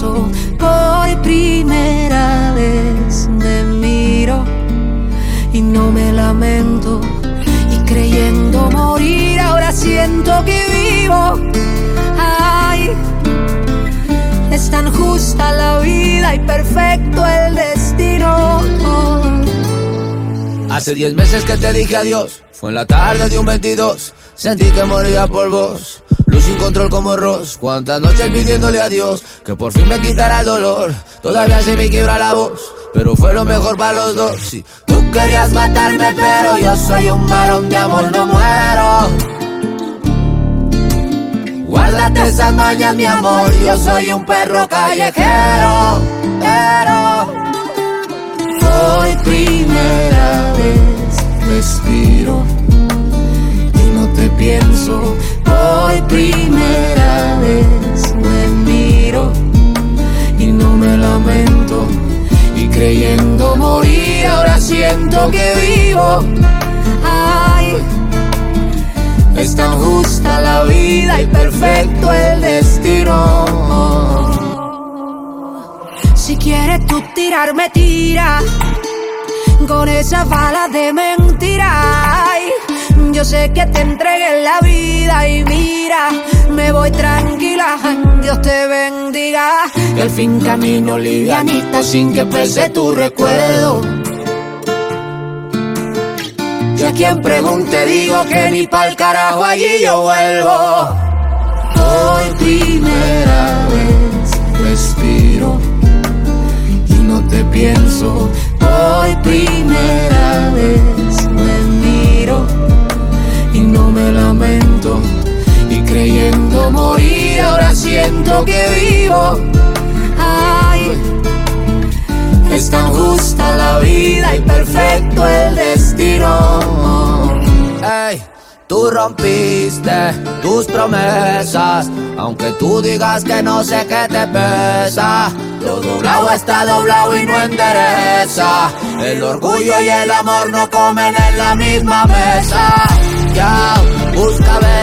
por primera vez. Me miro y no me lamento y creyendo morir ahora siento que vivo. Ay, es tan justa la vida y perfecto el destino. Hace diez meses que te dije adiós, fue en la tarde de un 22, sentí que moría por vos. Sin control como Ross, cuántas noches pidiéndole a Dios que por fin me quitara el dolor. Todavía se me quiebra la voz, pero fue lo mejor para los dos. Si tú querías matarme, pero yo soy un varón de amor, no muero. Guárdate esas mañas, mi amor, yo soy un perro callejero, pero creyendo morir ahora siento que vivo. Ay, es tan justa la vida y perfecto el destino. Si quieres tú tirarme, tira con esa bala de mentira. Ay, yo sé que te entregué la vida y mira, me voy tranquila. Dios te bendiga. Y al fin camino livianita sin que pese tu recuerdo. Y a quien pregunte digo que ni pa'l carajo allí yo vuelvo. Hoy primera vez respiro y no te pienso. Hoy primera vez me miro y no me lamento. Y creyendo morir ahora siento que vivo. Es tan justa la vida y perfecto el destino. Ey, tú rompiste tus promesas, aunque tú digas que no sé qué te pesa. Lo doblado está doblado y no endereza. El orgullo y el amor no comen en la misma mesa. Ya, busca ver